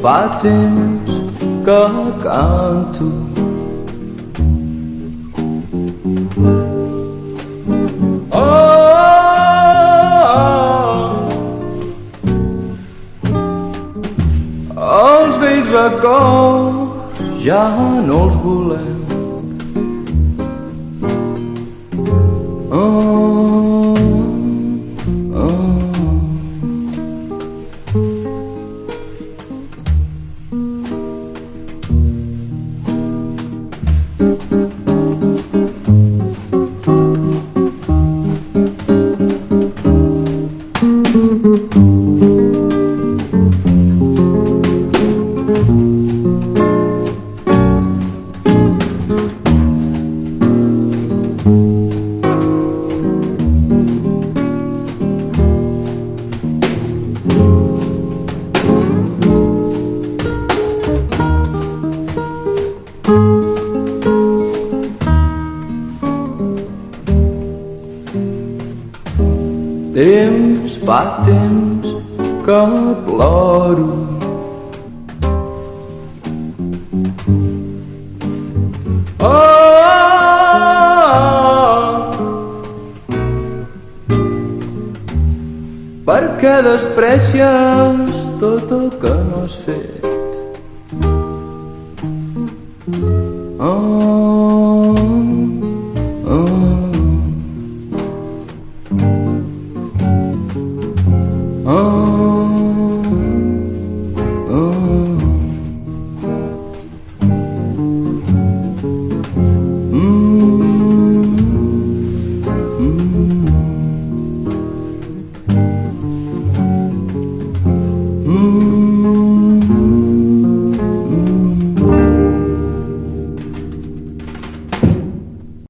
fa temps que canto. Oh, els vells records ja no els volem. Temps fa temps que ploro. perquè desprecies tot el que no has fet. Oh, oh, oh.